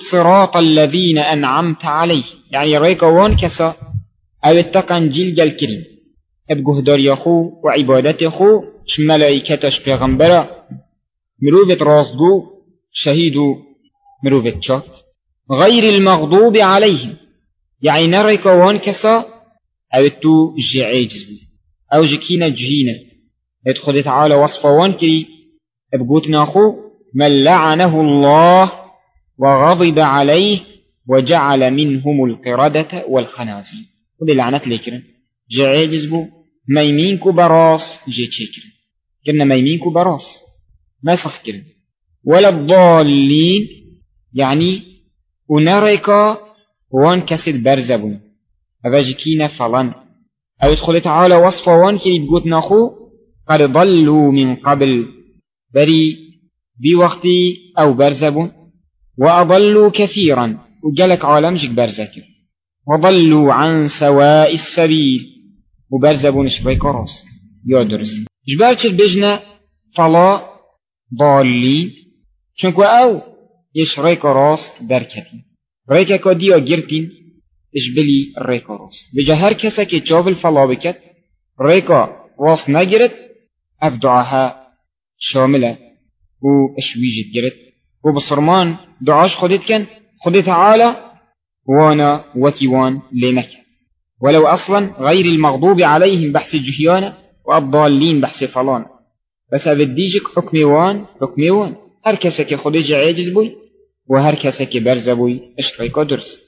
صراط الذين أنعمت عليه يعني ريكا وان كسا أو اتقن جيل الكريم ابقه وعبادت خو ش ملائكتش پیغمبرا مروفت راسدو شهيدو مروفت شاك غير المغضوب عليهم. يعني نريكا وان كسا أو تو جعيجز أو جكينا جهينا ادخل تعالى وصفا وان كري أبقوتنا خو من لعنه الله وغضب عليه وجعل منهم القردة والخنازير. ودي لعنت لكرن. جعيجز بو. ميمينكو براس. جي تشكرن كنا ميمينكو براس. صح كرن. ولا الضالين. يعني ونريكا وان كسد برزبون أباجكينا فلان. أو يدخل تعالى وصف وان كي بقوت نخو. قد ضلوا من قبل. بري بوقتي أو برزبون وأضلوا كثيرا. وجلك عالم جك برزكر. وضلوا عن سواء السبيل. وبرزبون شبي كروس يدرس جبالك البجنة فلا ضالين شنكو أو يشريك راس بركتين ريكا كوديو جرتين إشبلي ريكا راس بجا هر كسا كي جاب الفلا بكت ريكا راس نجرت أبدعها شاملة. وإشويجت جرت وبصرمان دعاش خدت كان خدت تعالى وأنا وكيوان لنك ولو أصلا غير المغضوب عليهم بحث الجهيان والضالين بحث فلان. بس أبديجك حكمي وان حكمي وان. هر كسا كي خديجة عاجز بوي وهر كسا كي برز بوي اشتريكو درس